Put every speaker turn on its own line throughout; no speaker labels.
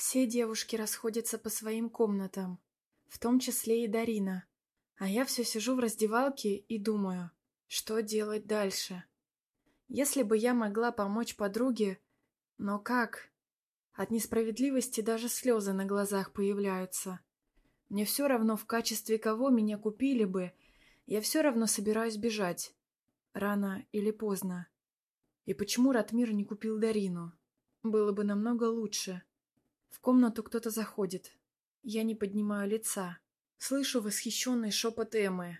Все девушки расходятся по своим комнатам, в том числе и Дарина. А я все сижу в раздевалке и думаю, что делать дальше. Если бы я могла помочь подруге, но как? От несправедливости даже слезы на глазах появляются. Мне все равно, в качестве кого меня купили бы, я все равно собираюсь бежать. Рано или поздно. И почему Ратмир не купил Дарину? Было бы намного лучше. В комнату кто-то заходит. Я не поднимаю лица. Слышу восхищенный шепот Эммы.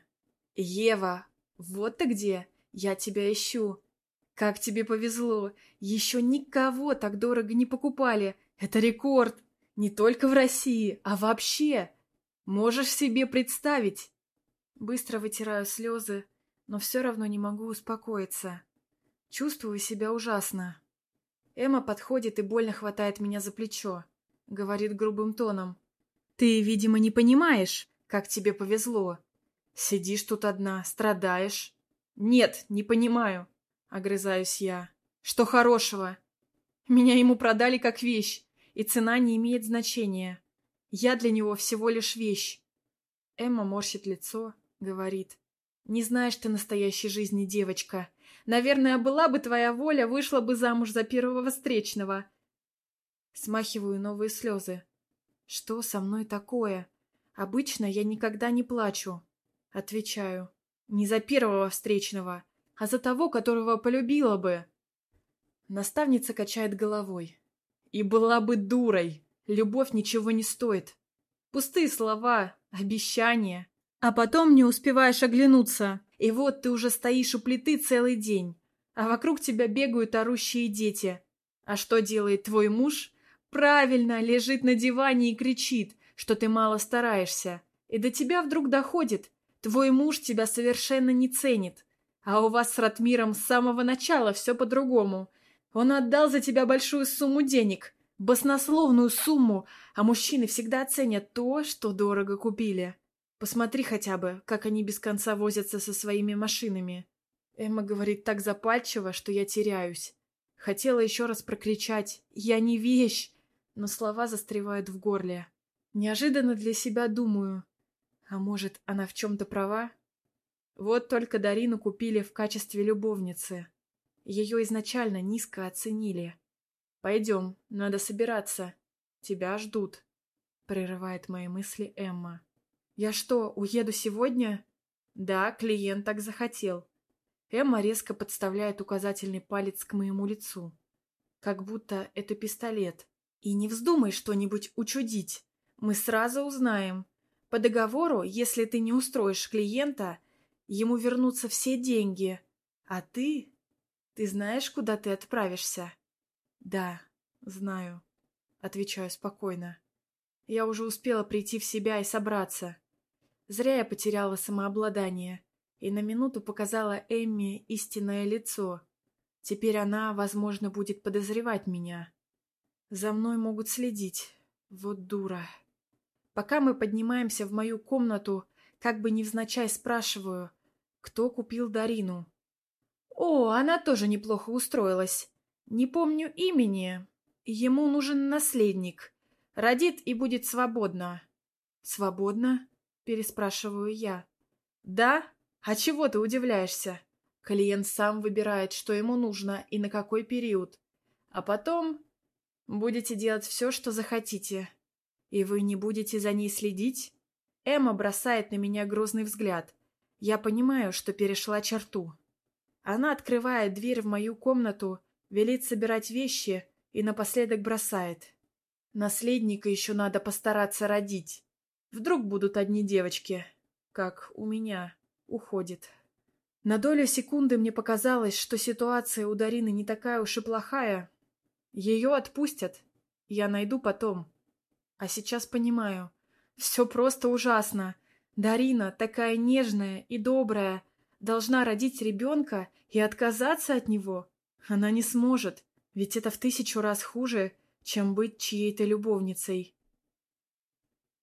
«Ева, вот ты где! Я тебя ищу! Как тебе повезло! Еще никого так дорого не покупали! Это рекорд! Не только в России, а вообще! Можешь себе представить!» Быстро вытираю слезы, но все равно не могу успокоиться. Чувствую себя ужасно. Эмма подходит и больно хватает меня за плечо говорит грубым тоном. «Ты, видимо, не понимаешь, как тебе повезло. Сидишь тут одна, страдаешь». «Нет, не понимаю», — огрызаюсь я. «Что хорошего? Меня ему продали как вещь, и цена не имеет значения. Я для него всего лишь вещь». Эмма морщит лицо, говорит. «Не знаешь ты настоящей жизни, девочка. Наверное, была бы твоя воля, вышла бы замуж за первого встречного. Смахиваю новые слезы. Что со мной такое? Обычно я никогда не плачу. Отвечаю. Не за первого встречного, а за того, которого полюбила бы. Наставница качает головой. И была бы дурой. Любовь ничего не стоит. Пустые слова, обещания. А потом не успеваешь оглянуться. И вот ты уже стоишь у плиты целый день. А вокруг тебя бегают орущие дети. А что делает твой муж? Правильно, лежит на диване и кричит, что ты мало стараешься. И до тебя вдруг доходит. Твой муж тебя совершенно не ценит. А у вас с Ратмиром с самого начала все по-другому. Он отдал за тебя большую сумму денег, баснословную сумму, а мужчины всегда ценят то, что дорого купили. Посмотри хотя бы, как они без конца возятся со своими машинами. Эмма говорит так запальчиво, что я теряюсь. Хотела еще раз прокричать «Я не вещь!» Но слова застревают в горле. Неожиданно для себя думаю, а может, она в чем-то права? Вот только Дарину купили в качестве любовницы. Ее изначально низко оценили. «Пойдем, надо собираться. Тебя ждут», — прерывает мои мысли Эмма. «Я что, уеду сегодня?» «Да, клиент так захотел». Эмма резко подставляет указательный палец к моему лицу. Как будто это пистолет. И не вздумай что-нибудь учудить. Мы сразу узнаем. По договору, если ты не устроишь клиента, ему вернутся все деньги. А ты... Ты знаешь, куда ты отправишься? Да, знаю. Отвечаю спокойно. Я уже успела прийти в себя и собраться. Зря я потеряла самообладание и на минуту показала Эмме истинное лицо. Теперь она, возможно, будет подозревать меня. За мной могут следить. Вот дура. Пока мы поднимаемся в мою комнату, как бы невзначай спрашиваю, кто купил Дарину. О, она тоже неплохо устроилась. Не помню имени. Ему нужен наследник. Родит и будет свободна. Свободна? Переспрашиваю я. Да? А чего ты удивляешься? Клиент сам выбирает, что ему нужно и на какой период. А потом Будете делать все, что захотите. И вы не будете за ней следить? Эмма бросает на меня грозный взгляд. Я понимаю, что перешла черту. Она открывает дверь в мою комнату, велит собирать вещи и напоследок бросает. Наследника еще надо постараться родить. Вдруг будут одни девочки, как у меня, уходит. На долю секунды мне показалось, что ситуация у Дарины не такая уж и плохая, ее отпустят. Я найду потом. А сейчас понимаю. Все просто ужасно. Дарина, такая нежная и добрая, должна родить ребенка и отказаться от него. Она не сможет, ведь это в тысячу раз хуже, чем быть чьей-то любовницей.